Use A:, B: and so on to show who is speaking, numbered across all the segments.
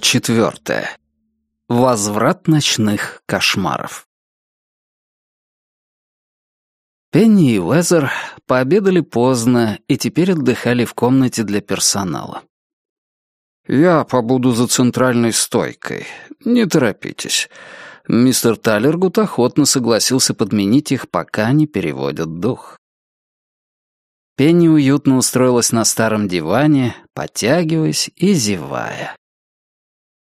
A: Четвертая. Возврат ночных кошмаров. Пенни и Уэзер пообедали поздно и теперь отдыхали в комнате для персонала. «Я побуду за центральной стойкой. Не торопитесь». Мистер Талергут охотно согласился подменить их, пока не переводят дух. Пенни уютно устроилась на старом диване, потягиваясь и зевая.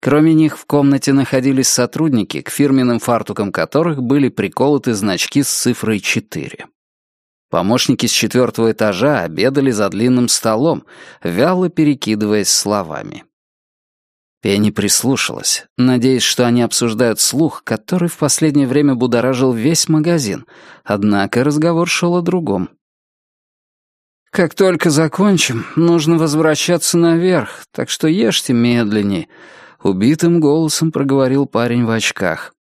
A: Кроме них в комнате находились сотрудники, к фирменным фартукам которых были приколоты значки с цифрой 4. Помощники с четвертого этажа обедали за длинным столом, вяло перекидываясь словами. Пенни прислушалась, надеясь, что они обсуждают слух, который в последнее время будоражил весь магазин, однако разговор шел о другом. «Как только закончим, нужно возвращаться наверх, так что ешьте медленнее», Убитым голосом проговорил парень в очках.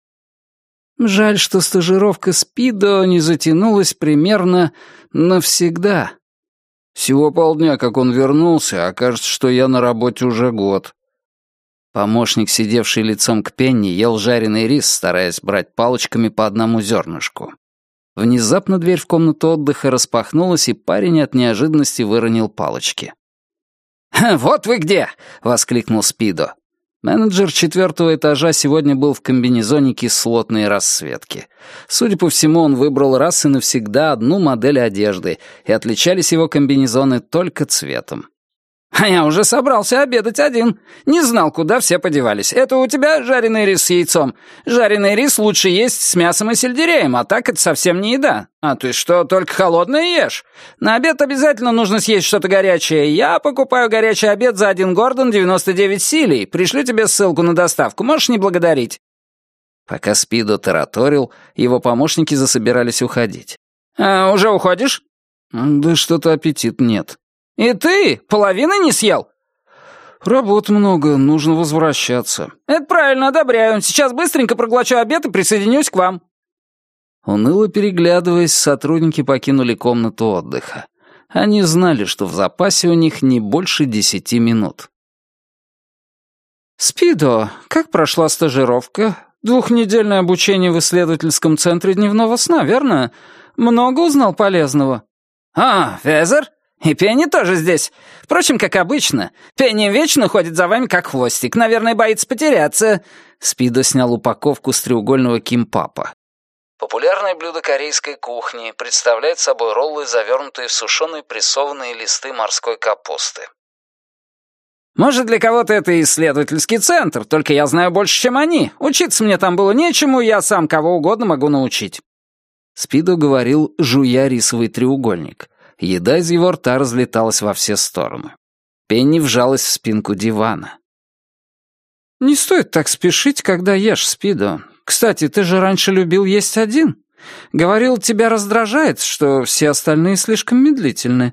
A: Жаль, что стажировка СПИДО не затянулась примерно навсегда. Всего полдня, как он вернулся, а кажется, что я на работе уже год. Помощник, сидевший лицом к Пенни, ел жареный рис, стараясь брать палочками по одному зернышку. Внезапно дверь в комнату отдыха распахнулась, и парень от неожиданности выронил палочки. «Вот вы где!» — воскликнул Спидо. Менеджер четвертого этажа сегодня был в комбинезоне кислотной расцветки. Судя по всему, он выбрал раз и навсегда одну модель одежды, и отличались его комбинезоны только цветом. «А я уже собрался обедать один. Не знал, куда все подевались. Это у тебя жареный рис с яйцом. Жареный рис лучше есть с мясом и сельдереем, а так это совсем не еда. А ты что, только холодное ешь? На обед обязательно нужно съесть что-то горячее. Я покупаю горячий обед за один Гордон 99 силей. Пришлю тебе ссылку на доставку. Можешь не благодарить». Пока Спидо тараторил, его помощники засобирались уходить. «А, «Уже уходишь?» «Да что-то аппетит нет». «И ты половины не съел?» «Работ много, нужно возвращаться».
B: «Это правильно, одобряю. Сейчас быстренько проглочу обед и присоединюсь к вам».
A: Уныло переглядываясь, сотрудники покинули комнату отдыха. Они знали, что в запасе у них не больше десяти минут.
B: «Спидо, как прошла стажировка? Двухнедельное обучение в исследовательском центре дневного сна, верно? Много узнал полезного?» «А, Везер? И Пенни тоже здесь. Впрочем, как обычно. Пенни вечно ходит за вами как хвостик. Наверное, боится потеряться».
A: Спидо снял упаковку с треугольного кимпапа. Популярное блюдо корейской кухни представляет собой роллы, завернутые в сушеные прессованные листы морской капусты.
B: «Может, для кого-то это исследовательский центр, только я знаю больше, чем они. Учиться мне там было нечему, я сам кого угодно могу научить».
A: Спидо говорил, жуя рисовый треугольник. Еда из его рта разлеталась во все стороны. Пенни вжалась в спинку дивана.
B: «Не стоит так спешить, когда ешь, Спидо. Кстати, ты же раньше любил есть один. Говорил, тебя раздражает, что все остальные слишком медлительны.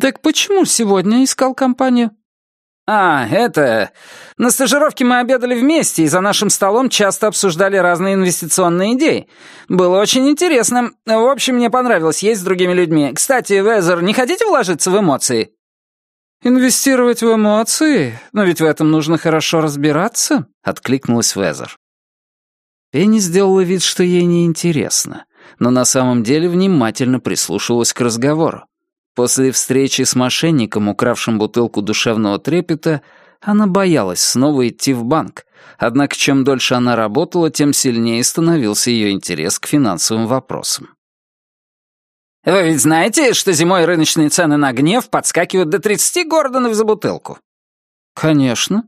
B: Так почему сегодня искал компанию?» «А, это... На стажировке мы обедали вместе и за нашим столом часто обсуждали разные инвестиционные идеи. Было очень интересно. В общем, мне понравилось есть с другими людьми. Кстати, Везер, не хотите вложиться в эмоции?» «Инвестировать в эмоции? Но ведь в этом нужно хорошо разбираться», — откликнулась Везер.
A: Пенни сделала вид, что ей неинтересно, но на самом деле внимательно прислушивалась к разговору. После встречи с мошенником, укравшим бутылку душевного трепета, она боялась снова идти в банк. Однако чем дольше она работала, тем сильнее становился ее интерес к финансовым вопросам.
B: «Вы ведь знаете, что зимой рыночные цены на гнев подскакивают до 30 гордонов за бутылку?»
A: «Конечно.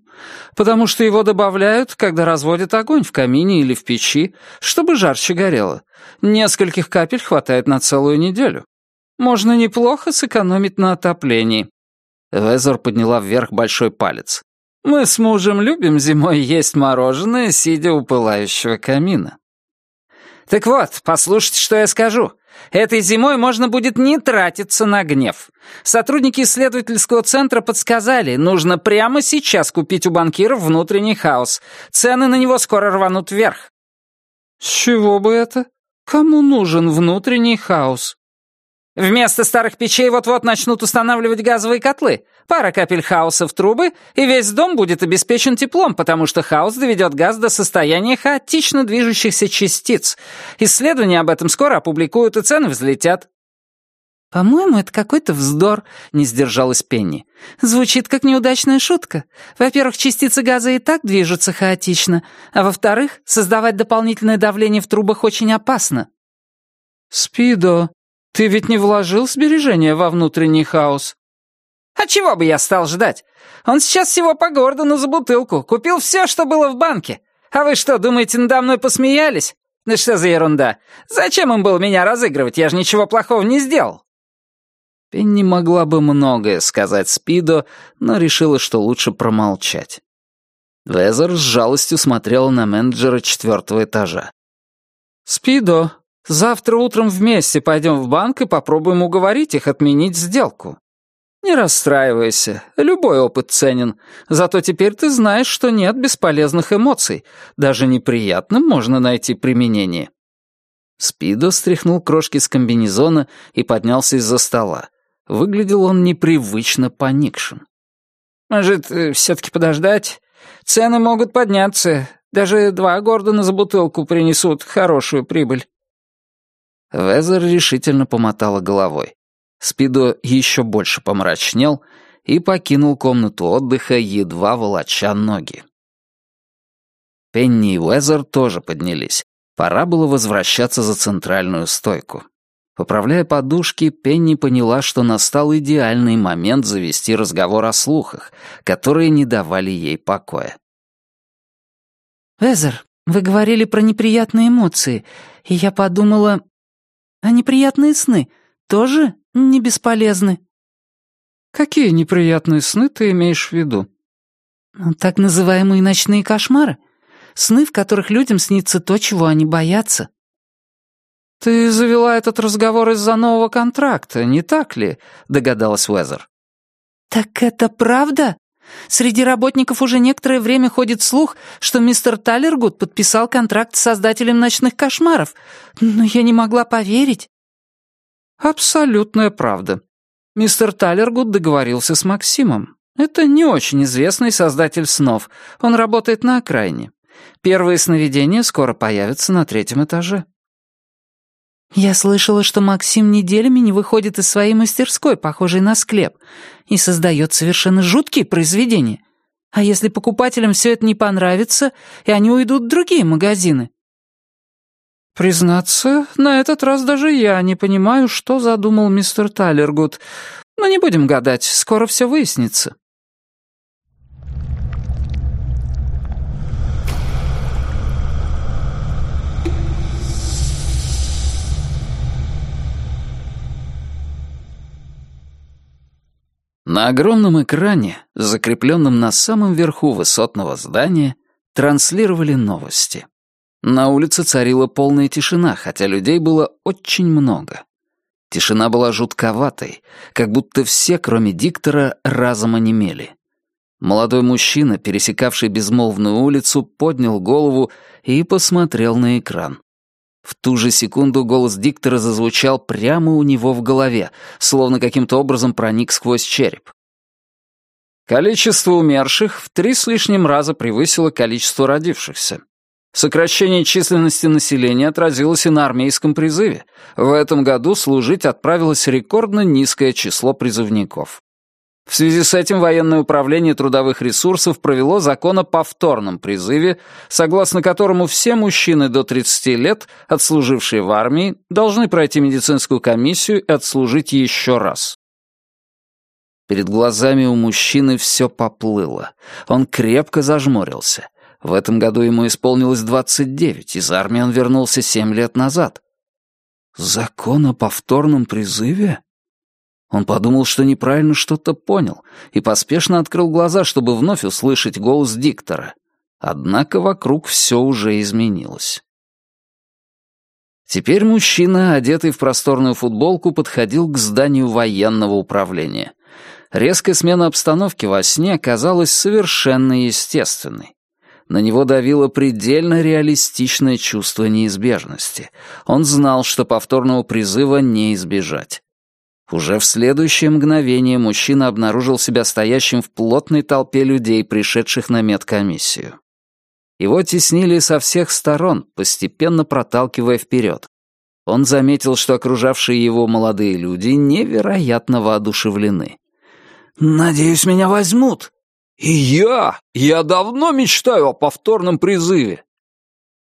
A: Потому что его добавляют, когда разводят огонь в камине или в печи, чтобы жарче горело. Нескольких капель хватает на целую неделю. Можно неплохо сэкономить на отоплении». Везер подняла вверх большой палец. «Мы с мужем любим зимой есть мороженое, сидя у пылающего камина».
B: «Так вот, послушайте, что я скажу. Этой зимой можно будет не тратиться на гнев. Сотрудники исследовательского центра подсказали, нужно прямо сейчас купить у банкиров внутренний хаос. Цены на него скоро рванут вверх».
A: «С чего бы это? Кому нужен внутренний хаос?»
B: Вместо старых печей вот-вот начнут устанавливать газовые котлы. Пара капель хаоса в трубы, и весь дом будет обеспечен теплом, потому что хаос доведет газ до состояния хаотично движущихся частиц. Исследования об этом скоро опубликуют, и цены взлетят». «По-моему, это какой-то вздор», — не сдержалась Пенни. «Звучит как неудачная шутка. Во-первых, частицы газа и так движутся хаотично, а во-вторых, создавать дополнительное давление в трубах очень опасно». «Спидо», «Ты ведь не вложил сбережения во внутренний хаос?» «А чего бы я стал ждать? Он сейчас всего по Гордону за бутылку. Купил все, что было в банке. А вы что, думаете, надо мной посмеялись? Да что за ерунда? Зачем им было меня разыгрывать? Я же ничего плохого не сделал».
A: Пенни могла бы многое сказать Спидо, но решила, что лучше промолчать. Везер с жалостью смотрела на менеджера четвертого этажа. «Спидо, Завтра утром вместе пойдем в банк и попробуем уговорить их отменить сделку. Не расстраивайся, любой опыт ценен. Зато теперь ты знаешь, что нет бесполезных эмоций. Даже неприятным можно найти применение». Спидо стряхнул крошки с комбинезона и поднялся из-за стола. Выглядел он непривычно поникшим.
B: «Может, э, все-таки подождать? Цены могут подняться. Даже два Гордона за бутылку принесут хорошую прибыль».
A: Везер решительно помотала головой. Спидо еще больше помрачнел и покинул комнату отдыха, едва волоча ноги. Пенни и Уэзер тоже поднялись. Пора было возвращаться за центральную стойку. Поправляя подушки, Пенни поняла, что настал идеальный момент завести разговор о слухах, которые не давали ей покоя.
C: «Везер, вы говорили про неприятные эмоции, и я подумала, а неприятные сны тоже не бесполезны?»
B: «Какие неприятные сны ты имеешь в виду?»
C: ну, «Так называемые ночные кошмары. Сны, в которых людям снится то, чего они боятся».
B: «Ты завела этот разговор из-за нового контракта, не так ли?» — догадалась Уэзер.
C: «Так это правда? Среди работников уже некоторое время ходит слух, что мистер Таллергуд подписал контракт с создателем «Ночных кошмаров», но я не могла поверить».
B: «Абсолютная правда. Мистер Таллергуд договорился с Максимом. Это не очень известный создатель снов. Он работает на окраине. Первые сновидения скоро появятся на третьем этаже».
C: «Я слышала, что Максим неделями не выходит из своей мастерской, похожей на склеп, и создает совершенно жуткие произведения. А если покупателям все это не понравится, и они уйдут в другие магазины?»
B: «Признаться, на этот раз даже я не понимаю, что задумал мистер Таллергуд. Но не будем гадать, скоро все выяснится».
A: На огромном экране, закрепленном на самом верху высотного здания, транслировали новости. На улице царила полная тишина, хотя людей было очень много. Тишина была жутковатой, как будто все, кроме диктора, разом онемели. Молодой мужчина, пересекавший безмолвную улицу, поднял голову и посмотрел на экран. В ту же секунду голос диктора зазвучал прямо у него в голове, словно каким-то образом проник сквозь череп. Количество умерших в три с лишним раза превысило количество родившихся. Сокращение численности населения отразилось и на армейском призыве. В этом году служить отправилось рекордно низкое число призывников. В связи с этим военное управление трудовых ресурсов провело закон о повторном призыве, согласно которому все мужчины до 30 лет, отслужившие в армии, должны пройти медицинскую комиссию и отслужить еще раз. Перед глазами у мужчины все поплыло. Он крепко зажмурился. В этом году ему исполнилось 29, из армии он вернулся 7 лет назад. Закон о повторном призыве? Он подумал, что неправильно что-то понял, и поспешно открыл глаза, чтобы вновь услышать голос диктора. Однако вокруг все уже изменилось. Теперь мужчина, одетый в просторную футболку, подходил к зданию военного управления. Резкая смена обстановки во сне казалась совершенно естественной. На него давило предельно реалистичное чувство неизбежности. Он знал, что повторного призыва не избежать. Уже в следующее мгновение мужчина обнаружил себя стоящим в плотной толпе людей, пришедших на медкомиссию. Его теснили со всех сторон, постепенно проталкивая вперед. Он заметил, что окружавшие его молодые люди невероятно воодушевлены. «Надеюсь, меня возьмут». «И я! Я давно мечтаю о повторном призыве!»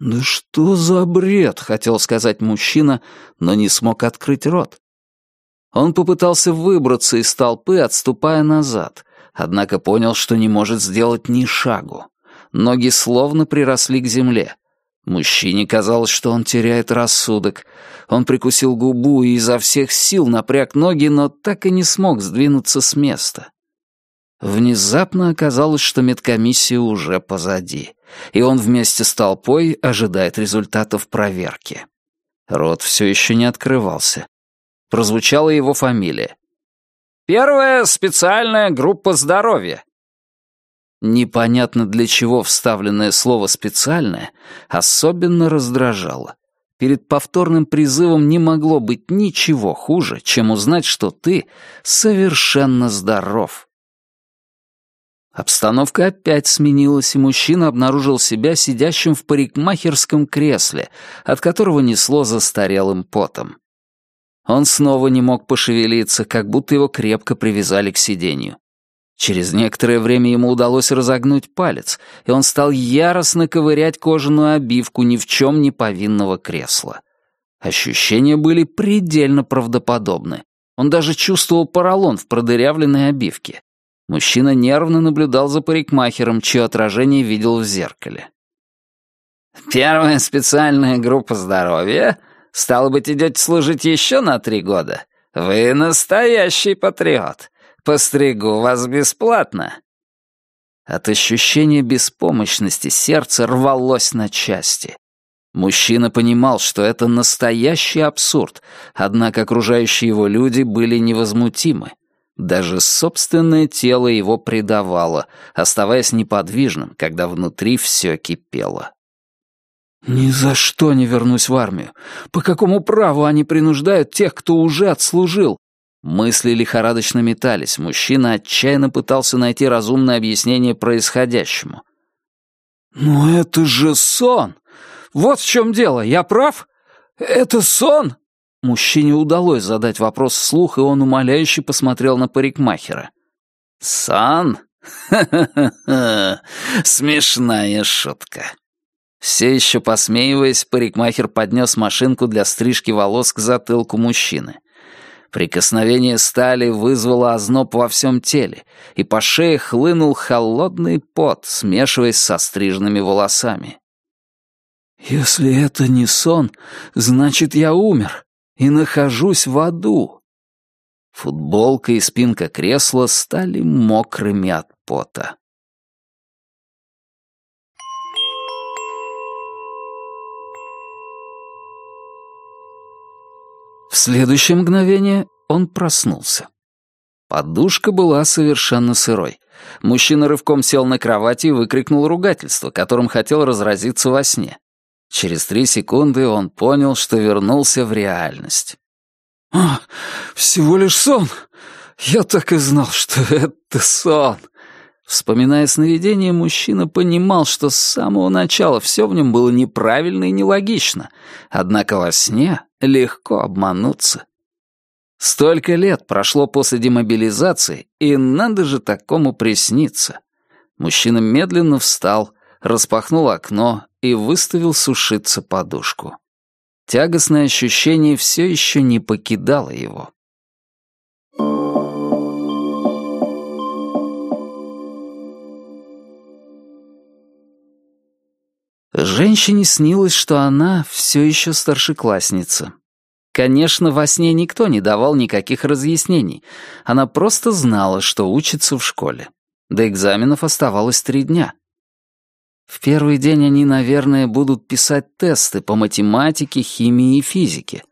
A: «Да что за бред?» — хотел сказать мужчина, но не смог открыть рот. Он попытался выбраться из толпы, отступая назад, однако понял, что не может сделать ни шагу. Ноги словно приросли к земле. Мужчине казалось, что он теряет рассудок. Он прикусил губу и изо всех сил напряг ноги, но так и не смог сдвинуться с места. Внезапно оказалось, что медкомиссия уже позади, и он вместе с толпой ожидает результатов проверки. Рот все еще не открывался. Прозвучала его фамилия. «Первая специальная группа здоровья». Непонятно для чего вставленное слово «специальное» особенно раздражало. Перед повторным призывом не могло быть ничего хуже, чем узнать, что ты совершенно здоров. Обстановка опять сменилась, и мужчина обнаружил себя сидящим в парикмахерском кресле, от которого несло застарелым потом. Он снова не мог пошевелиться, как будто его крепко привязали к сиденью. Через некоторое время ему удалось разогнуть палец, и он стал яростно ковырять кожаную обивку ни в чем не повинного кресла. Ощущения были предельно правдоподобны. Он даже чувствовал поролон в продырявленной обивке. Мужчина нервно наблюдал за парикмахером, чье отражение видел в зеркале. «Первая специальная группа здоровья Стало быть, идете служить еще на три года? Вы настоящий патриот. Постригу вас бесплатно». От ощущения беспомощности сердце рвалось на части. Мужчина понимал, что это настоящий абсурд, однако окружающие его люди были невозмутимы. Даже собственное тело его предавало, оставаясь неподвижным, когда внутри все кипело. «Ни за что не вернусь в армию. По какому праву они принуждают тех, кто уже отслужил?» Мысли лихорадочно метались. Мужчина отчаянно пытался найти разумное объяснение происходящему. «Но это же сон! Вот в чем дело, я прав? Это сон!» Мужчине удалось задать вопрос вслух, и он умоляюще посмотрел на парикмахера. «Сон? Ха-ха-ха! Смешная шутка. Все еще посмеиваясь, парикмахер поднес машинку для стрижки волос к затылку мужчины. Прикосновение стали вызвало озноб во всем теле, и по шее хлынул холодный пот, смешиваясь со стриженными волосами. «Если это не сон, значит, я умер и нахожусь в аду». Футболка и спинка кресла стали мокрыми от пота. Следующее мгновение он проснулся. Подушка была совершенно сырой. Мужчина рывком сел на кровати и выкрикнул ругательство, которым хотел разразиться во сне. Через три секунды он понял, что вернулся в реальность. «А, всего лишь сон! Я так и знал, что это сон!» Вспоминая сновидение, мужчина понимал, что с самого начала все в нем было неправильно и нелогично, однако во сне легко обмануться. Столько лет прошло после демобилизации, и надо же такому присниться. Мужчина медленно встал, распахнул окно и выставил сушиться подушку. Тягостное ощущение все еще не покидало его. Женщине снилось, что она все еще старшеклассница. Конечно, во сне никто не давал никаких разъяснений. Она просто знала, что учится в школе. До экзаменов оставалось три дня. В первый день они, наверное, будут писать тесты по математике, химии и физике.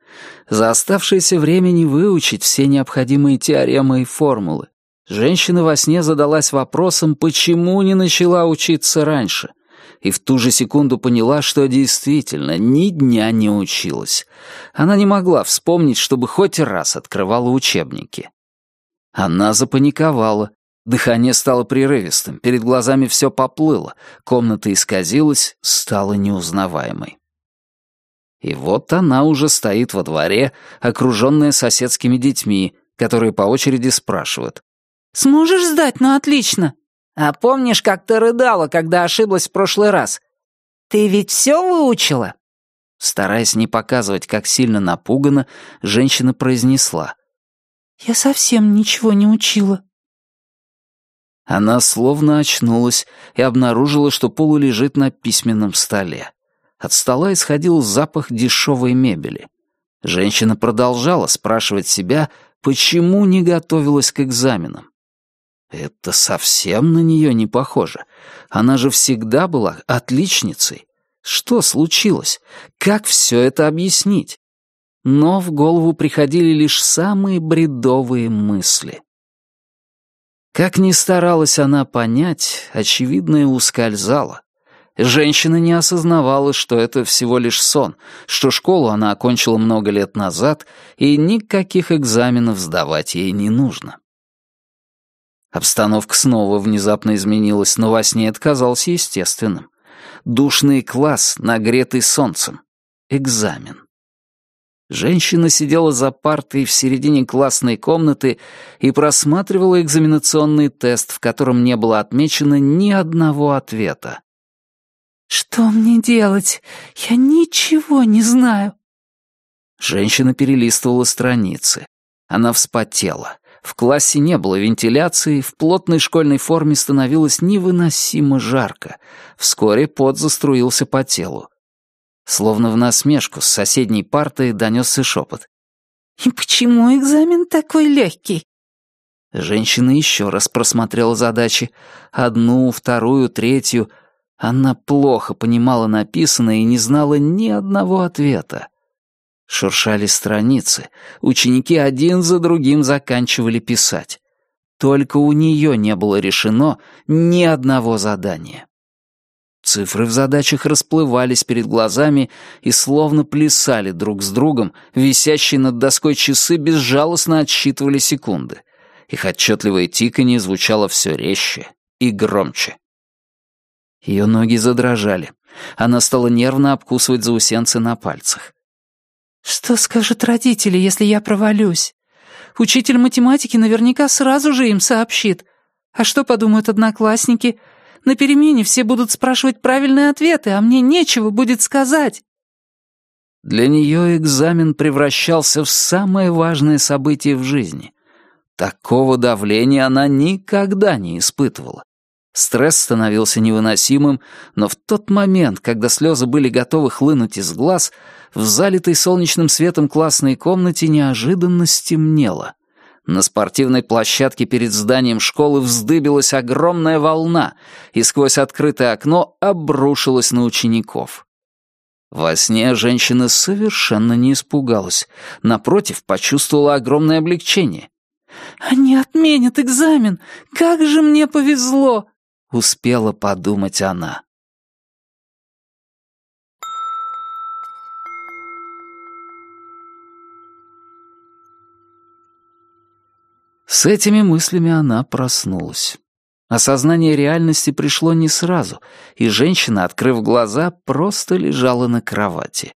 A: За оставшееся время не выучить все необходимые теоремы и формулы. Женщина во сне задалась вопросом, почему не начала учиться раньше — и в ту же секунду поняла, что действительно ни дня не училась. Она не могла вспомнить, чтобы хоть раз открывала учебники. Она запаниковала. Дыхание стало прерывистым, перед глазами все поплыло, комната исказилась, стала неузнаваемой. И вот она уже стоит во дворе, окруженная соседскими детьми, которые по очереди спрашивают.
C: «Сможешь сдать? Ну, отлично!»
B: «А помнишь, как ты рыдала, когда ошиблась в прошлый раз? Ты ведь все выучила?»
A: Стараясь не показывать, как сильно напугана, женщина произнесла.
C: «Я совсем ничего не учила».
A: Она словно очнулась и обнаружила, что Полу лежит на письменном столе. От стола исходил запах дешевой мебели. Женщина продолжала спрашивать себя, почему не готовилась к экзаменам. Это совсем на нее не похоже. Она же всегда была отличницей. Что случилось? Как все это объяснить? Но в голову приходили лишь самые бредовые мысли. Как ни старалась она понять, очевидное ускользало. Женщина не осознавала, что это всего лишь сон, что школу она окончила много лет назад, и никаких экзаменов сдавать ей не нужно. Обстановка снова внезапно изменилась, но во сне это казалось естественным. Душный класс, нагретый солнцем. Экзамен. Женщина сидела за партой в середине классной комнаты и просматривала экзаменационный тест, в котором не было отмечено ни одного ответа.
C: «Что мне делать? Я ничего не знаю».
A: Женщина перелистывала страницы. Она вспотела. В классе не было вентиляции, в плотной школьной форме становилось невыносимо жарко. Вскоре пот заструился по телу. Словно в насмешку с соседней партой донесся шепот.
C: «И почему экзамен такой легкий?»
A: Женщина еще раз просмотрела задачи. Одну, вторую, третью — она плохо понимала написанное и не знала ни одного ответа. Шуршали страницы, ученики один за другим заканчивали писать. Только у нее не было решено ни одного задания. Цифры в задачах расплывались перед глазами и словно плясали друг с другом, висящие над доской часы безжалостно отсчитывали секунды. Их отчетливое тиканье звучало все резче и громче. Ее ноги задрожали. Она стала нервно обкусывать заусенцы на пальцах.
C: «Что скажут родители, если я провалюсь? Учитель математики наверняка сразу же им сообщит. А что подумают одноклассники? На перемене все будут спрашивать правильные ответы, а мне нечего будет сказать».
A: Для нее экзамен превращался в самое важное событие в жизни. Такого давления она никогда не испытывала. Стресс становился невыносимым, но в тот момент, когда слезы были готовы хлынуть из глаз, в залитой солнечным светом классной комнате неожиданно стемнело. На спортивной площадке перед зданием школы вздыбилась огромная волна и сквозь открытое окно обрушилась на учеников. Во сне женщина совершенно не испугалась. Напротив, почувствовала огромное облегчение.
C: «Они отменят экзамен! Как же мне повезло!»
A: — успела подумать она. С этими мыслями она проснулась. Осознание реальности пришло не сразу, и женщина, открыв глаза, просто лежала на кровати.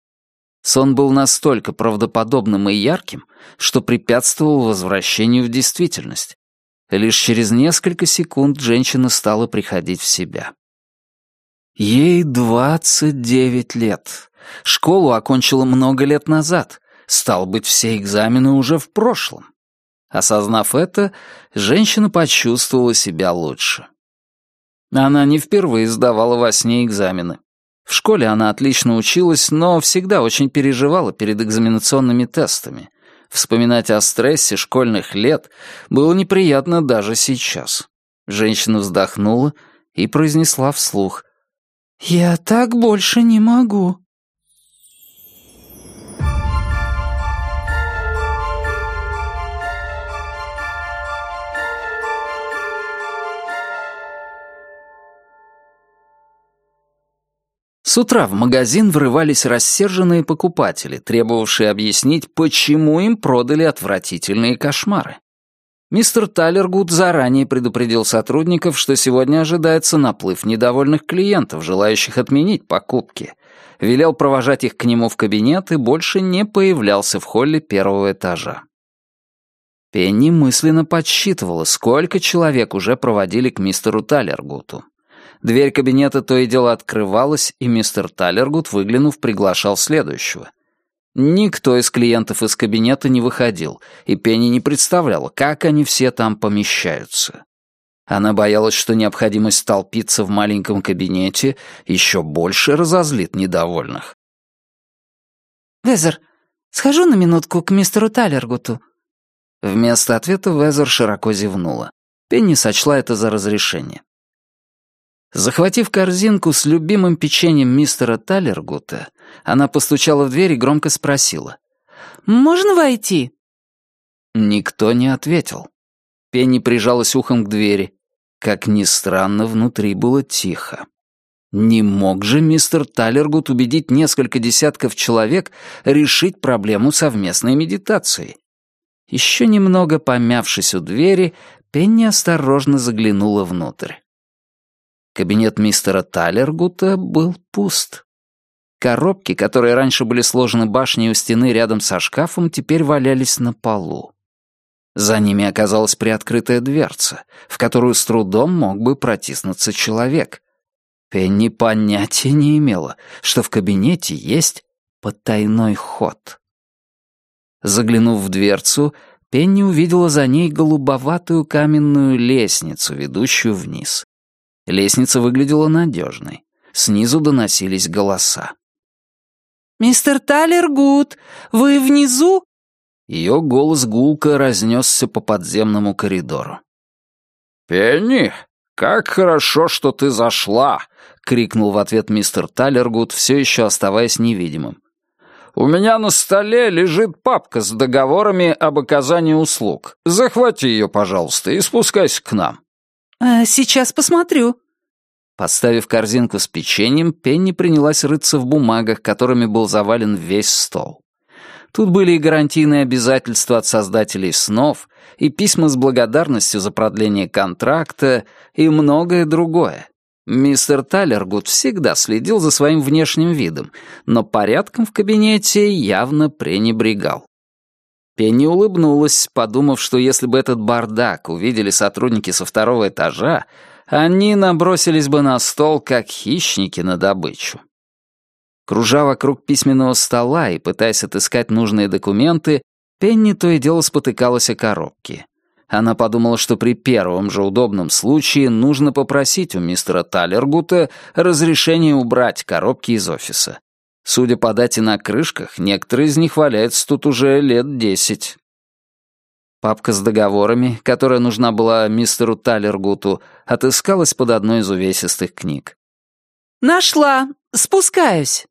A: Сон был настолько правдоподобным и ярким, что препятствовал возвращению в действительность. Лишь через несколько секунд женщина стала приходить в себя. Ей двадцать девять лет. Школу окончила много лет назад. Стал быть, все экзамены уже в прошлом. Осознав это, женщина почувствовала себя лучше. Она не впервые сдавала во сне экзамены. В школе она отлично училась, но всегда очень переживала перед экзаменационными тестами. Вспоминать о стрессе школьных лет было неприятно даже сейчас. Женщина вздохнула и произнесла вслух.
C: «Я так больше не могу».
A: С утра в магазин врывались рассерженные покупатели, требовавшие объяснить, почему им продали отвратительные кошмары. Мистер Талергуд заранее предупредил сотрудников, что сегодня ожидается наплыв недовольных клиентов, желающих отменить покупки. Велел провожать их к нему в кабинет и больше не появлялся в холле первого этажа. Пенни мысленно подсчитывала, сколько человек уже проводили к мистеру Талергуту. Дверь кабинета то и дело открывалась, и мистер Талергут, выглянув, приглашал следующего. Никто из клиентов из кабинета не выходил, и Пенни не представляла, как они все там помещаются. Она боялась, что необходимость столпиться в маленьком кабинете еще больше разозлит недовольных.
C: «Везер, схожу на минутку к мистеру Талергуту».
A: Вместо ответа Везер широко зевнула. Пенни сочла это за разрешение. Захватив корзинку с любимым печеньем мистера Талергута, она постучала в дверь и громко спросила.
C: «Можно войти?»
A: Никто не ответил. Пенни прижалась ухом к двери. Как ни странно, внутри было тихо. Не мог же мистер Талергут убедить несколько десятков человек решить проблему совместной медитацией. Еще немного помявшись у двери, Пенни осторожно заглянула внутрь. Кабинет мистера Талергута был пуст. Коробки, которые раньше были сложены башней у стены рядом со шкафом, теперь валялись на полу. За ними оказалась приоткрытая дверца, в которую с трудом мог бы протиснуться человек. Пенни понятия не имела, что в кабинете есть потайной ход. Заглянув в дверцу, Пенни увидела за ней голубоватую каменную лестницу, ведущую вниз. Лестница выглядела надежной. Снизу доносились голоса.
C: «Мистер Талер Гуд, вы внизу?»
A: Ее голос гулко разнесся по подземному коридору.
B: «Пенни, как хорошо, что ты зашла!» — крикнул в ответ мистер Талергуд, все еще оставаясь невидимым. «У меня на столе лежит папка с договорами об оказании услуг. Захвати ее, пожалуйста, и спускайся к нам».
C: «А сейчас посмотрю».
A: Поставив корзинку с печеньем, Пенни принялась рыться в бумагах, которыми был завален весь стол. Тут были и гарантийные обязательства от создателей снов, и письма с благодарностью за продление контракта, и многое другое. Мистер Талергуд всегда следил за своим внешним видом, но порядком в кабинете явно пренебрегал. Пенни улыбнулась, подумав, что если бы этот бардак увидели сотрудники со второго этажа, они набросились бы на стол, как хищники на добычу. Кружа вокруг письменного стола и пытаясь отыскать нужные документы, Пенни то и дело спотыкалась о коробке. Она подумала, что при первом же удобном случае нужно попросить у мистера Талергута разрешение убрать коробки из офиса. Судя по дате на крышках, некоторые из них валяются тут уже лет десять. Папка с договорами, которая нужна была мистеру Талергуту, отыскалась под одной из увесистых книг.
C: «Нашла! Спускаюсь!»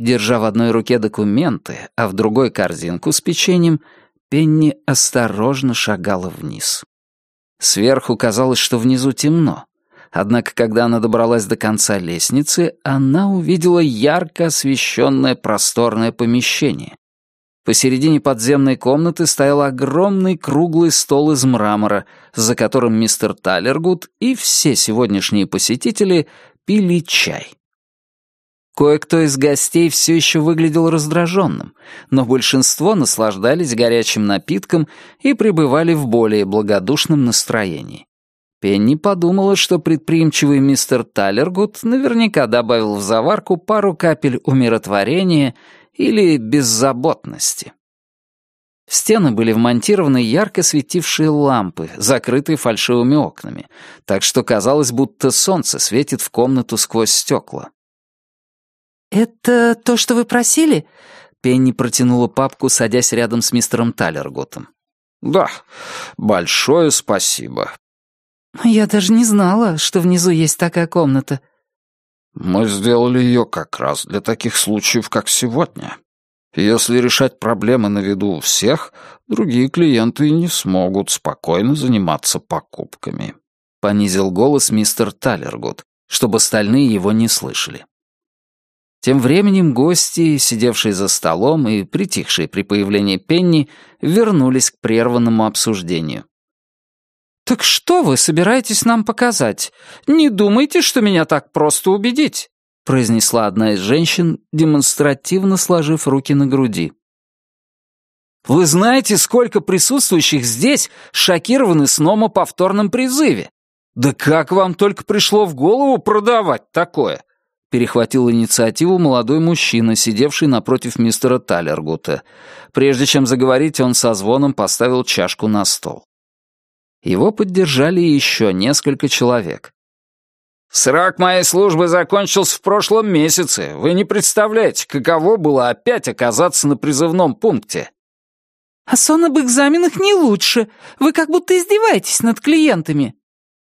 A: Держа в одной руке документы, а в другой корзинку с печеньем, Пенни осторожно шагала вниз. Сверху казалось, что внизу темно. Однако, когда она добралась до конца лестницы, она увидела ярко освещенное просторное помещение. Посередине подземной комнаты стоял огромный круглый стол из мрамора, за которым мистер Талергуд и все сегодняшние посетители пили чай. Кое-кто из гостей все еще выглядел раздраженным, но большинство наслаждались горячим напитком и пребывали в более благодушном настроении. Пенни подумала, что предприимчивый мистер Талергуд наверняка добавил в заварку пару капель умиротворения или беззаботности. В стены были вмонтированы ярко светившие лампы, закрытые фальшивыми окнами, так что казалось, будто солнце светит в комнату сквозь стекла.
C: «Это то, что вы просили?»
A: Пенни протянула папку, садясь рядом с мистером Талерготом.
B: «Да, большое спасибо».
C: «Я даже не знала, что внизу есть такая комната».
B: «Мы сделали ее как раз для таких случаев, как сегодня. Если решать проблемы на виду у всех, другие клиенты не смогут спокойно заниматься покупками», — понизил голос мистер Талергот, чтобы остальные его не слышали.
A: Тем временем гости, сидевшие за столом и притихшие при появлении Пенни, вернулись к прерванному обсуждению.
B: «Так что вы собираетесь нам показать? Не думайте, что меня так просто убедить», произнесла одна из женщин, демонстративно сложив руки на груди. «Вы знаете, сколько присутствующих здесь шокированы сном о повторном призыве? Да как вам только пришло в голову продавать такое? перехватил инициативу молодой мужчина, сидевший напротив мистера Талергута. Прежде чем заговорить, он со звоном поставил чашку на стол. Его поддержали еще несколько человек. «Срок моей службы закончился в прошлом месяце. Вы не представляете, каково было опять оказаться на призывном пункте».
C: «А сон об экзаменах не лучше. Вы как будто издеваетесь над клиентами»,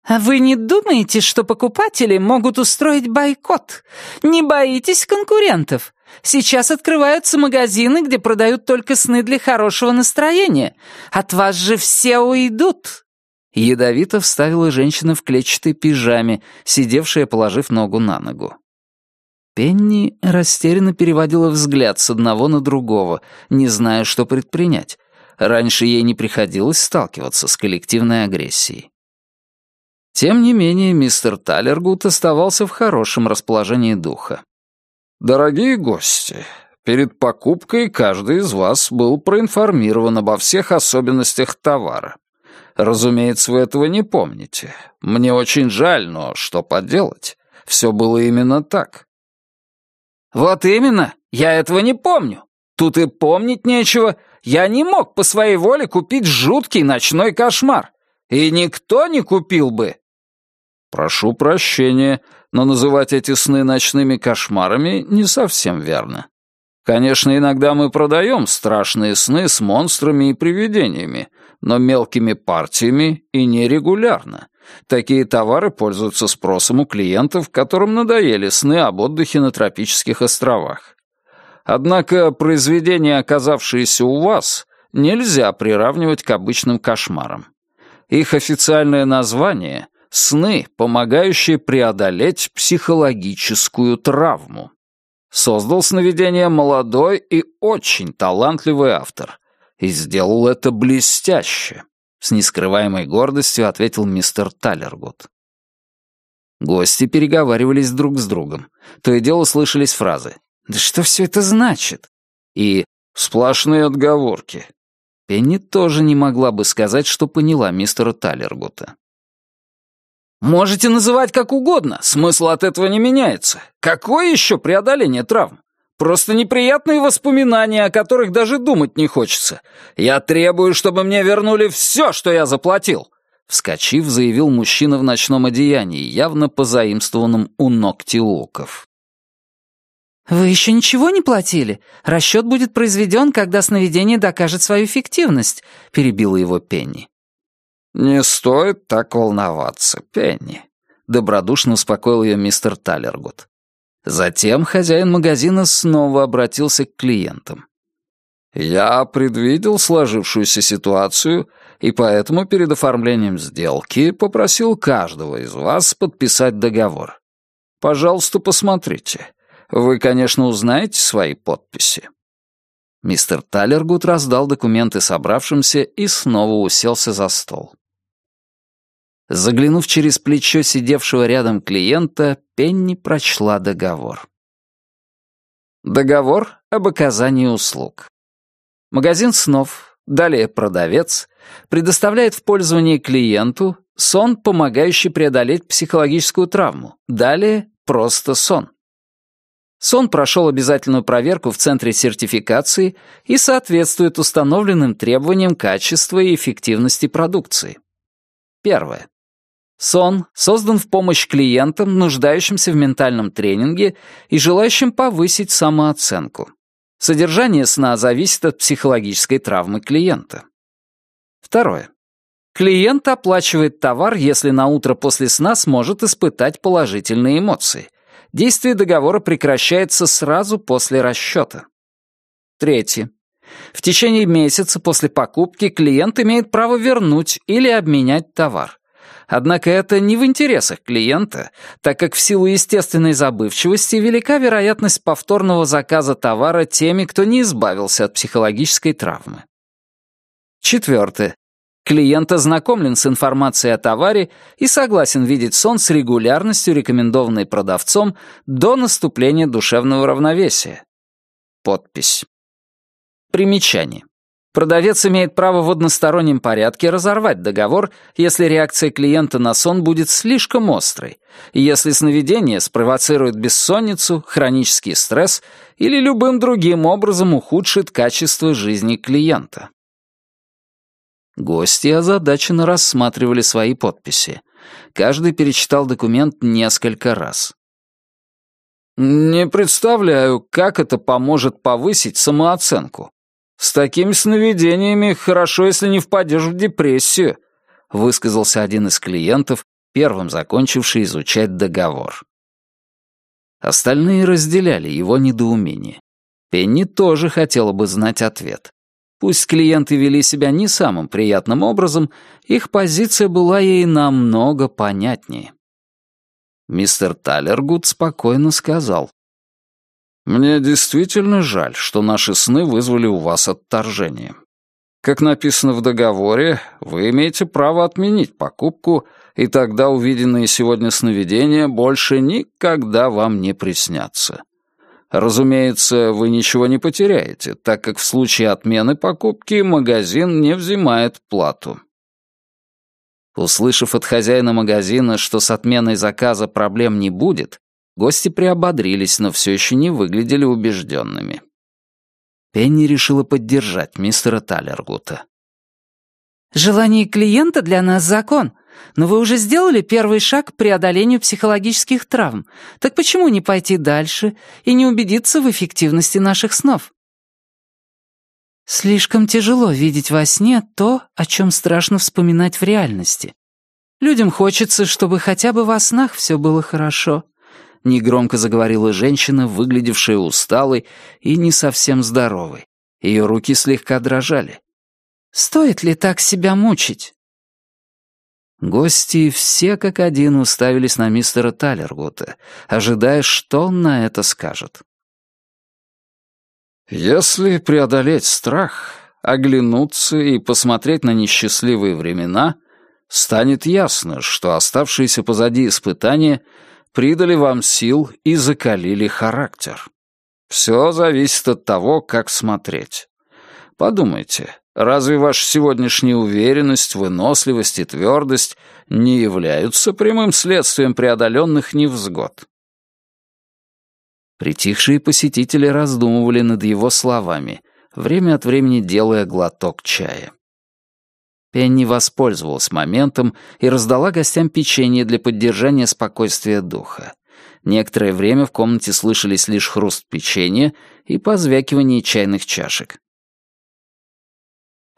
C: «А вы не думаете, что покупатели могут устроить бойкот? Не боитесь конкурентов? Сейчас открываются магазины, где продают только сны для хорошего настроения. От вас же все уйдут!»
A: Ядовито вставила женщина в клетчатой пижаме, сидевшая, положив ногу на ногу. Пенни растерянно переводила взгляд с одного на другого, не зная, что предпринять. Раньше ей не приходилось сталкиваться с коллективной агрессией. Тем не менее, мистер Талергут оставался в хорошем расположении духа. «Дорогие гости, перед покупкой каждый из вас был проинформирован обо всех особенностях товара. Разумеется, вы этого не помните. Мне очень жаль, но что поделать? Все было именно так».
B: «Вот именно, я этого не помню. Тут и помнить нечего. Я не мог по своей воле купить жуткий ночной кошмар. И никто не купил бы.
A: Прошу прощения, но называть эти сны ночными кошмарами не совсем верно. Конечно, иногда мы продаем страшные сны с монстрами и привидениями, но мелкими партиями и нерегулярно. Такие товары пользуются спросом у клиентов, которым надоели сны об отдыхе на тропических островах. Однако произведения, оказавшиеся у вас, нельзя приравнивать к обычным кошмарам. Их официальное название Сны, помогающие преодолеть психологическую травму. Создал сновидение молодой и очень талантливый автор. И сделал это блестяще. С нескрываемой гордостью ответил мистер Талергут. Гости переговаривались друг с другом. То и дело слышались фразы «Да что все это значит?» и «Сплошные отговорки». Пенни тоже не могла бы сказать, что поняла мистера Талергута.
B: Можете называть как угодно, смысл от этого не меняется. Какое еще преодоление травм? Просто неприятные воспоминания, о которых даже думать не хочется. Я требую, чтобы мне вернули все, что я заплатил. Вскочив, заявил мужчина в ночном одеянии, явно позаимствованном у ногтилуков.
C: «Вы еще ничего не платили? Расчет будет произведен, когда сновидение докажет свою эффективность», — перебила его Пенни.
A: «Не стоит так волноваться, Пенни», — добродушно успокоил ее мистер Талергут. Затем хозяин магазина снова обратился к клиентам. «Я предвидел сложившуюся ситуацию и поэтому перед оформлением сделки попросил каждого из вас подписать договор. Пожалуйста, посмотрите. Вы, конечно, узнаете свои подписи». Мистер Талергут раздал документы собравшимся и снова уселся за стол. Заглянув через плечо сидевшего рядом клиента, Пенни прочла договор. Договор об оказании услуг. Магазин снов, далее продавец, предоставляет в пользование клиенту сон, помогающий преодолеть психологическую травму, далее просто сон. Сон прошел обязательную проверку в центре сертификации и соответствует установленным требованиям качества и эффективности продукции. Первое. Сон создан в помощь клиентам, нуждающимся в ментальном тренинге и желающим повысить самооценку. Содержание сна зависит от психологической травмы клиента. Второе. Клиент оплачивает товар, если на утро после сна сможет испытать положительные эмоции. Действие договора прекращается сразу после расчета. Третье. В течение месяца после покупки клиент имеет право вернуть или обменять товар.
B: Однако это не в интересах клиента, так как в силу естественной забывчивости велика вероятность повторного заказа товара теми, кто не избавился от психологической травмы. Четвертое. Клиент ознакомлен с информацией о товаре и согласен видеть сон с регулярностью, рекомендованной продавцом, до наступления душевного равновесия. Подпись. Примечание. Продавец имеет право в одностороннем порядке разорвать договор, если реакция клиента на сон будет слишком острой, и если сновидение спровоцирует бессонницу, хронический стресс или любым другим образом ухудшит качество жизни клиента. Гости озадаченно рассматривали свои подписи. Каждый перечитал документ несколько раз. «Не представляю, как это поможет повысить самооценку. С такими сновидениями хорошо, если не впадешь в депрессию», высказался один из клиентов, первым закончивший изучать договор. Остальные разделяли его недоумение. Пенни тоже хотела бы знать ответ. Пусть клиенты вели себя не самым приятным образом, их позиция была ей намного понятнее. Мистер Талергуд спокойно сказал. «Мне действительно жаль, что наши сны вызвали у вас отторжение. Как написано в договоре, вы имеете право отменить покупку, и тогда увиденные сегодня сновидения больше никогда вам не приснятся. Разумеется, вы ничего не потеряете, так как в случае отмены покупки магазин не взимает плату. Услышав от хозяина магазина, что с отменой заказа проблем не будет, гости приободрились, но все еще не выглядели убежденными. Пенни решила поддержать мистера Талергута.
C: «Желание клиента для нас закон», но вы уже сделали первый шаг к преодолению психологических травм. Так почему не пойти дальше и не убедиться в эффективности наших снов? Слишком тяжело видеть во сне то, о чем страшно вспоминать в реальности. Людям хочется, чтобы хотя бы во снах все было хорошо. Негромко заговорила женщина, выглядевшая усталой и не совсем здоровой. Ее руки слегка дрожали. «Стоит ли так себя мучить?» Гости все как один уставились на мистера Талергута, ожидая, что он на это скажет. «Если преодолеть страх, оглянуться и посмотреть на несчастливые времена, станет ясно, что оставшиеся позади испытания придали вам сил и закалили характер. Все зависит от того, как смотреть. Подумайте, Разве ваша сегодняшняя уверенность, выносливость и твердость не являются прямым следствием преодоленных невзгод? Притихшие посетители раздумывали над его словами, время от времени делая глоток чая. Пенни воспользовалась моментом и раздала гостям печенье для поддержания спокойствия духа. Некоторое время в комнате слышались лишь хруст печенья и позвякивание чайных чашек.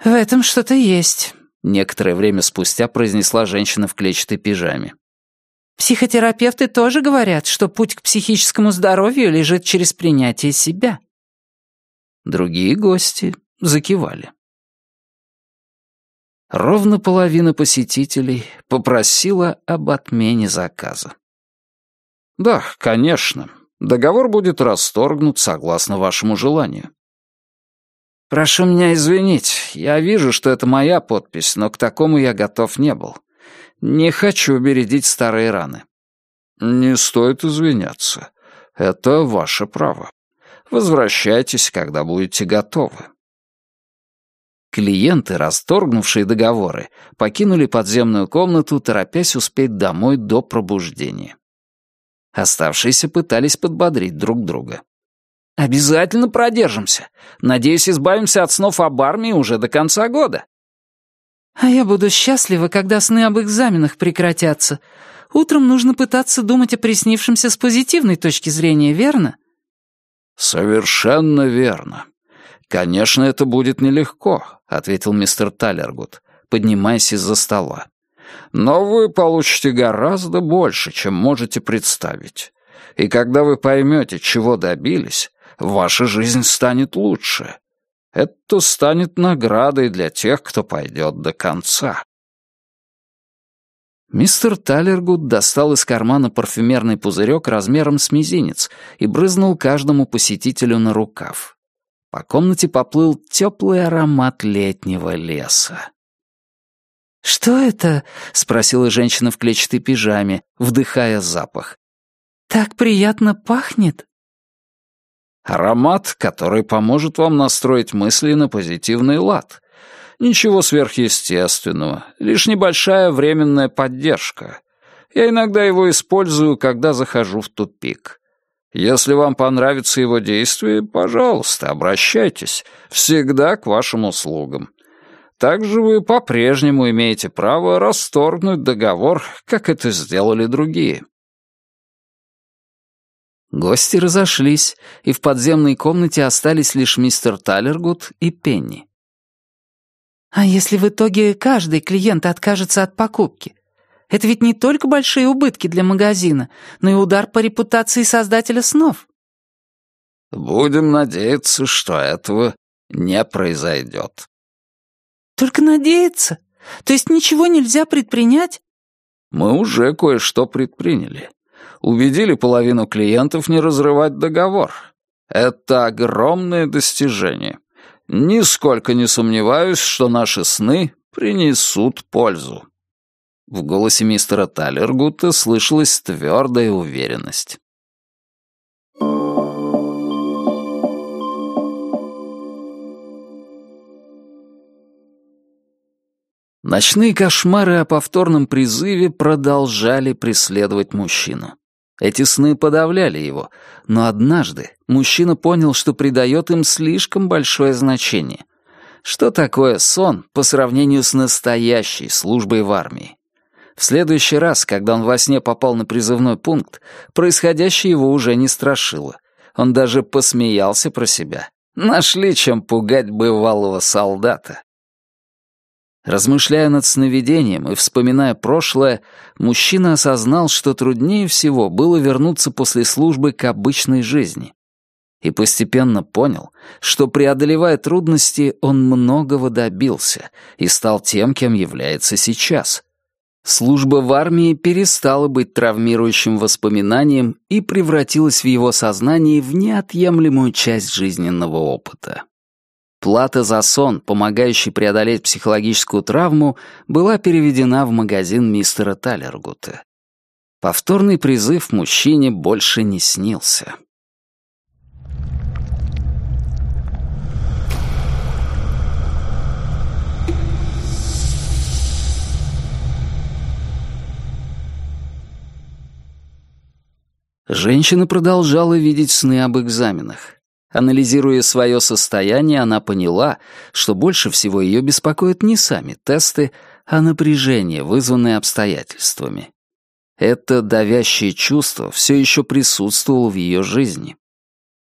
C: «В этом что-то есть», — некоторое время спустя произнесла женщина в клетчатой пижаме. «Психотерапевты тоже говорят, что путь к психическому здоровью лежит через принятие себя». Другие гости закивали. Ровно половина посетителей попросила об отмене заказа. «Да, конечно. Договор будет расторгнут согласно вашему желанию. «Прошу меня извинить. Я вижу, что это моя подпись, но к такому я готов не был. Не хочу бередить старые раны». «Не стоит извиняться. Это ваше право. Возвращайтесь, когда будете готовы». Клиенты, расторгнувшие договоры, покинули подземную комнату, торопясь успеть домой до пробуждения. Оставшиеся пытались подбодрить друг друга. «Обязательно продержимся. Надеюсь, избавимся от снов об армии уже до конца года». «А я буду счастлива, когда сны об экзаменах прекратятся. Утром нужно пытаться думать о приснившемся с позитивной точки зрения, верно?»
A: «Совершенно верно. Конечно, это будет нелегко», — ответил мистер Талергут, поднимаясь из-за стола. «Но вы получите гораздо больше, чем можете представить. И когда вы поймете, чего добились, ваша жизнь станет лучше. Это станет наградой для тех, кто пойдет до конца. Мистер Талергуд достал из кармана парфюмерный пузырек размером с мизинец и брызнул каждому посетителю на рукав. По комнате поплыл теплый аромат летнего леса.
C: «Что это?»
A: — спросила женщина в клетчатой пижаме, вдыхая запах.
C: «Так приятно пахнет».
A: «Аромат, который поможет вам настроить мысли на позитивный лад», Ничего сверхъестественного, лишь небольшая временная поддержка. Я иногда его использую, когда захожу в тупик. Если вам понравится его действие, пожалуйста, обращайтесь. Всегда к вашим услугам. Также вы по-прежнему имеете право расторгнуть договор, как это сделали другие.
B: Гости разошлись, и в подземной комнате остались лишь мистер Талергуд и Пенни.
C: А если в итоге каждый клиент откажется от покупки? Это ведь не только большие убытки для магазина, но и удар по репутации создателя снов.
A: Будем надеяться, что этого не произойдет.
C: Только надеяться? То есть ничего нельзя предпринять?
A: Мы уже кое-что предприняли. Убедили половину клиентов не разрывать договор. Это огромное достижение. Нисколько не сомневаюсь, что наши сны принесут пользу». В голосе мистера Талергута слышалась твердая уверенность. Ночные кошмары о повторном призыве продолжали преследовать мужчину. Эти сны подавляли его, но однажды мужчина понял, что придает им слишком большое значение. Что такое сон по сравнению с настоящей службой в армии? В следующий раз, когда он во сне попал на призывной пункт, происходящее его уже не страшило. Он даже посмеялся про себя. Нашли чем пугать бывалого солдата. Размышляя над сновидением и вспоминая прошлое, мужчина осознал, что труднее всего было вернуться после службы к обычной жизни. И постепенно понял, что, преодолевая трудности, он многого добился и стал тем, кем является сейчас. Служба в армии перестала быть травмирующим воспоминанием и превратилась в его сознании в неотъемлемую часть жизненного опыта. Плата за сон, помогающий преодолеть психологическую травму, была переведена в магазин мистера Талергута. Повторный призыв мужчине больше не снился. Женщина продолжала видеть сны об экзаменах. Анализируя свое состояние, она поняла, что больше всего ее беспокоят не сами тесты, а напряжение, вызванное обстоятельствами. Это давящее чувство все еще присутствовало в ее жизни.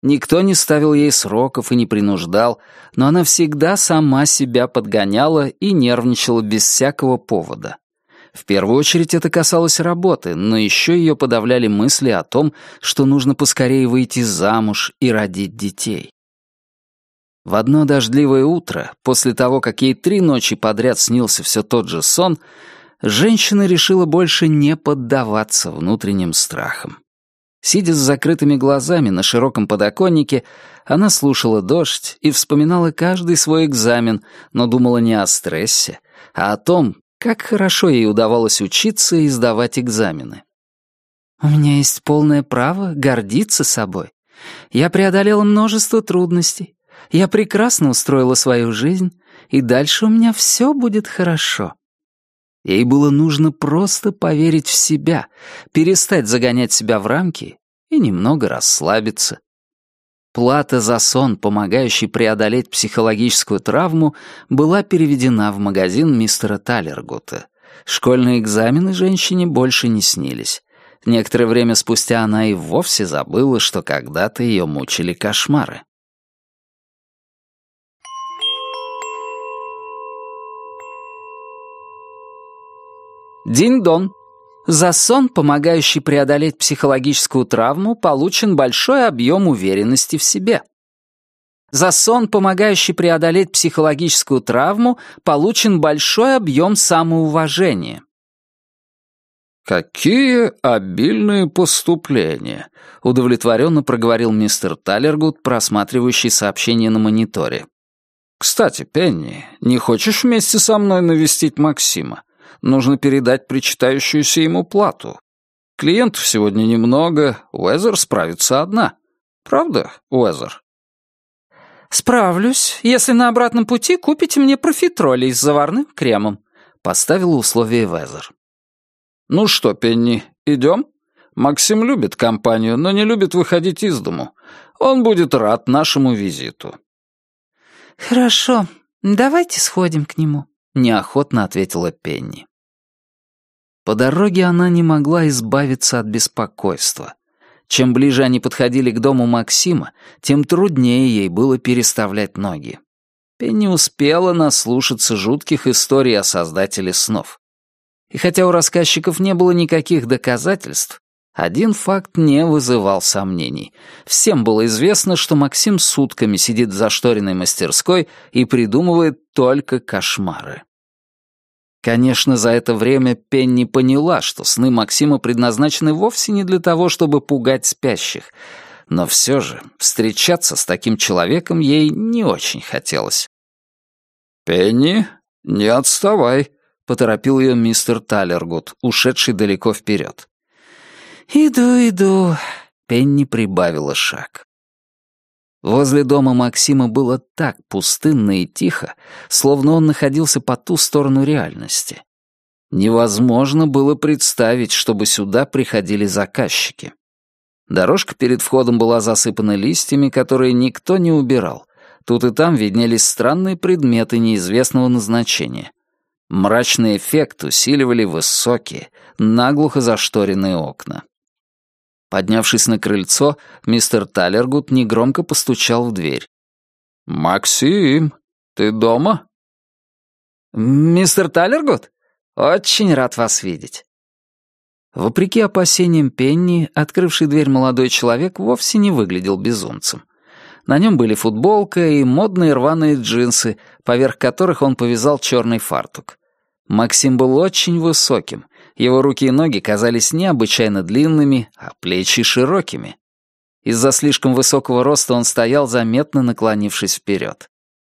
A: Никто не ставил ей сроков и не принуждал, но она всегда сама себя подгоняла и нервничала без всякого повода. В первую очередь это касалось работы, но еще ее подавляли мысли о том, что нужно поскорее выйти замуж и родить детей. В одно дождливое утро, после того, как ей три ночи подряд снился все тот же сон, женщина решила больше не поддаваться внутренним страхам. Сидя с закрытыми глазами на широком подоконнике, она слушала дождь и вспоминала каждый свой экзамен, но думала не о стрессе, а о том, как хорошо ей удавалось учиться и сдавать экзамены.
C: «У меня есть полное право гордиться собой. Я преодолела множество трудностей. Я прекрасно устроила свою жизнь, и дальше у меня все будет хорошо».
A: Ей было нужно просто поверить в себя, перестать загонять себя в рамки и немного расслабиться. Плата за сон, помогающий преодолеть психологическую травму, была переведена в магазин мистера Талергута. Школьные экзамены женщине больше не снились. Некоторое время спустя она и вовсе забыла, что когда-то ее мучили кошмары.
B: Динь-дон. За сон, помогающий преодолеть психологическую травму, получен большой объем уверенности в себе. За сон, помогающий преодолеть психологическую травму, получен большой объем самоуважения.
A: «Какие обильные поступления!» — удовлетворенно проговорил мистер Талергуд, просматривающий сообщение на мониторе. «Кстати, Пенни, не хочешь вместе со мной навестить Максима? Нужно передать причитающуюся ему плату. Клиентов сегодня немного, Уэзер справится одна. Правда, Уэзер?»
C: «Справлюсь, если на обратном пути купите мне профитроли с заварным кремом», — поставила условие Везер.
A: «Ну что, Пенни, идем? Максим любит компанию, но не любит выходить из дому. Он будет рад нашему визиту».
C: «Хорошо, давайте сходим к нему», — неохотно ответила Пенни.
A: По дороге она не могла избавиться от беспокойства. Чем ближе они подходили к дому Максима, тем труднее ей было переставлять ноги. Пенни успела наслушаться жутких историй о создателе снов. И хотя у рассказчиков не было никаких доказательств, один факт не вызывал сомнений. Всем было известно, что Максим сутками сидит в зашторенной мастерской и придумывает только кошмары. Конечно, за это время Пенни поняла, что сны Максима предназначены вовсе не для того, чтобы пугать спящих, но все же встречаться с таким человеком ей не очень хотелось. «Пенни, не отставай», — поторопил ее мистер Талергуд, ушедший далеко вперед.
C: «Иду, иду», —
A: Пенни прибавила шаг. Возле дома Максима было так пустынно и тихо, словно он находился по ту сторону реальности. Невозможно было представить, чтобы сюда приходили заказчики. Дорожка перед входом была засыпана листьями, которые никто не убирал. Тут и там виднелись странные предметы неизвестного назначения. Мрачный эффект усиливали высокие, наглухо зашторенные окна. Поднявшись на крыльцо, мистер Талергут негромко постучал в дверь. «Максим, ты дома?»
C: «Мистер Талергут? Очень рад вас видеть».
A: Вопреки опасениям Пенни, открывший дверь молодой человек вовсе не выглядел безумцем. На нем были футболка и модные рваные джинсы, поверх которых он повязал черный фартук. Максим был очень высоким. Его руки и ноги казались необычайно длинными, а плечи широкими. Из-за слишком высокого роста он стоял, заметно наклонившись вперед.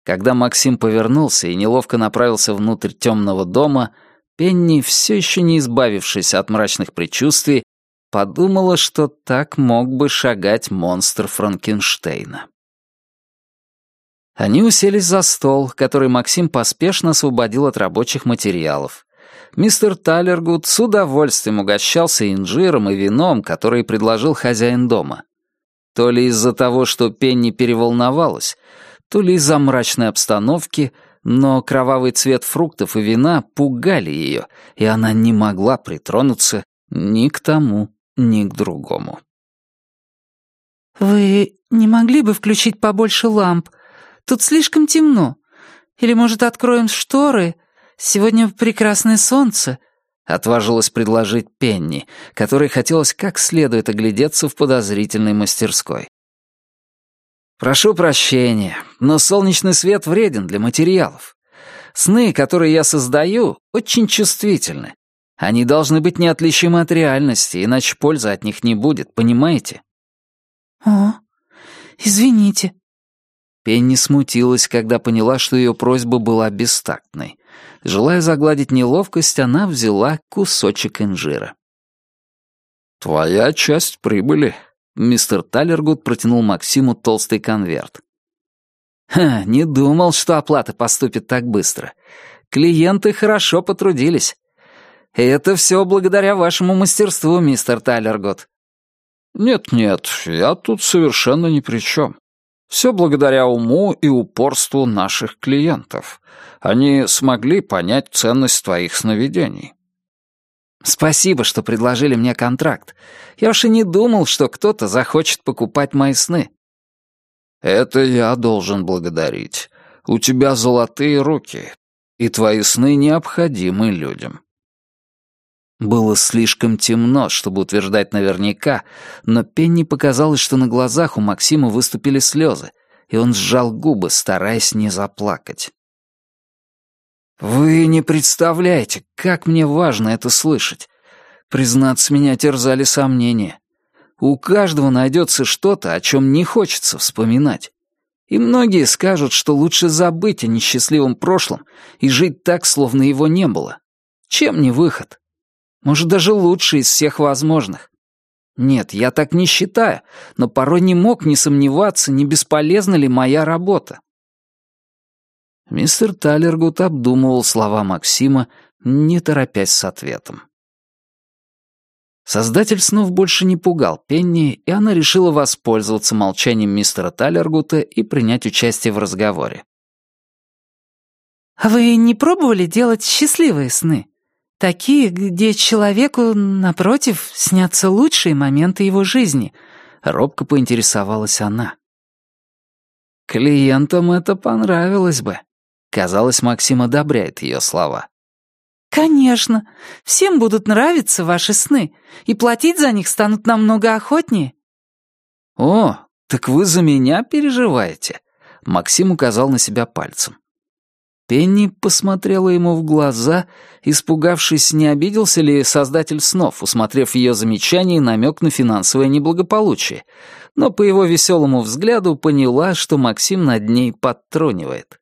A: Когда Максим повернулся и неловко направился внутрь темного дома, Пенни, все еще не избавившись от мрачных предчувствий, подумала, что так мог бы шагать монстр Франкенштейна. Они уселись за стол, который Максим поспешно освободил от рабочих материалов. Мистер Талергуд с удовольствием угощался инжиром и вином, которые предложил хозяин дома. То ли из-за того, что Пенни переволновалась, то ли из-за мрачной обстановки, но кровавый цвет фруктов и вина пугали ее, и она не могла притронуться ни к тому, ни к другому.
C: «Вы не могли бы включить побольше ламп?» Тут слишком темно. Или, может, откроем шторы? Сегодня прекрасное солнце».
A: Отважилась предложить Пенни, которой хотелось как следует оглядеться в подозрительной мастерской. «Прошу прощения, но солнечный свет вреден для материалов. Сны, которые я создаю, очень чувствительны. Они должны быть неотличимы от реальности, иначе пользы от них не будет, понимаете?»
C: «О, извините»,
A: Пенни смутилась, когда поняла, что ее просьба была бестактной. Желая загладить неловкость, она взяла кусочек инжира. «Твоя часть прибыли», — мистер Талергуд протянул Максиму толстый конверт. «Ха, не думал, что оплата поступит так быстро. Клиенты хорошо потрудились. это все благодаря вашему мастерству, мистер Талергуд». «Нет-нет, я тут совершенно ни при чем. Все благодаря уму и упорству наших клиентов. Они смогли понять ценность твоих сновидений. Спасибо, что предложили мне контракт. Я уж и не думал, что кто-то захочет покупать мои сны. Это я должен благодарить. У тебя золотые руки, и твои сны необходимы людям. Было слишком темно, чтобы утверждать наверняка, но Пенни показалось, что на глазах у Максима выступили слезы, и он сжал губы, стараясь не заплакать. «Вы не представляете, как мне важно это слышать. Признаться, меня терзали сомнения. У каждого найдется что-то, о чем не хочется вспоминать. И многие скажут, что лучше забыть о несчастливом прошлом и жить так, словно его не было. Чем не выход? Может, даже лучший из всех возможных. Нет, я так не считаю, но порой не мог не сомневаться, не бесполезна ли моя работа. Мистер Талергут обдумывал слова Максима, не торопясь с ответом. Создатель снов больше не пугал Пенни, и она решила воспользоваться молчанием мистера Талергута и принять участие в разговоре.
C: «А вы не пробовали делать счастливые сны? Такие, где человеку, напротив, снятся лучшие моменты его жизни?» Робко поинтересовалась она.
A: «Клиентам это понравилось бы». Казалось, Максим одобряет ее слова.
C: «Конечно. Всем будут нравиться ваши сны, и платить за них станут намного охотнее».
A: «О, так вы за меня переживаете?» Максим указал на себя пальцем. Пенни посмотрела ему в глаза, испугавшись, не обиделся ли создатель снов, усмотрев ее замечание намек на финансовое неблагополучие, но по его веселому взгляду поняла, что Максим над ней подтрунивает.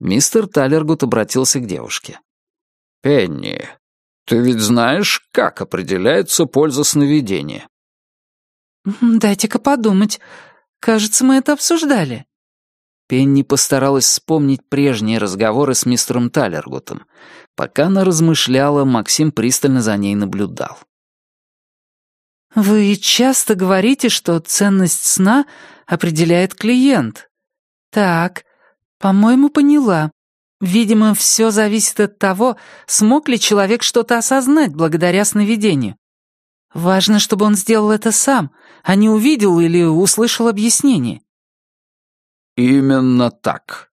A: Мистер Талергут обратился к девушке. «Пенни, ты ведь знаешь, как определяется польза сновидения?»
C: «Дайте-ка подумать. Кажется, мы это обсуждали».
A: Пенни постаралась вспомнить прежние разговоры с мистером Талергутом. Пока она размышляла, Максим пристально за ней наблюдал.
C: «Вы часто говорите, что ценность сна определяет клиент. Так, по-моему, поняла. Видимо, все зависит от того, смог ли человек что-то осознать благодаря сновидению. Важно, чтобы он сделал это сам, а не увидел или услышал объяснение.
A: Именно так.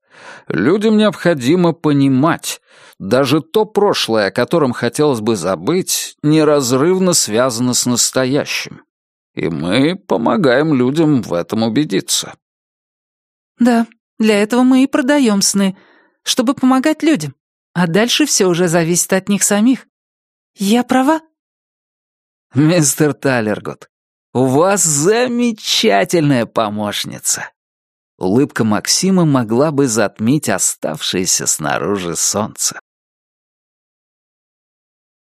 A: Людям необходимо понимать, даже то прошлое, о котором хотелось бы забыть, неразрывно связано с настоящим. И мы помогаем людям в этом убедиться.
C: Да, для этого мы и продаем сны — чтобы помогать людям, а дальше все уже зависит от них самих. Я права?»
A: «Мистер Талергот, у вас замечательная помощница!» Улыбка Максима могла бы затмить оставшееся снаружи солнце.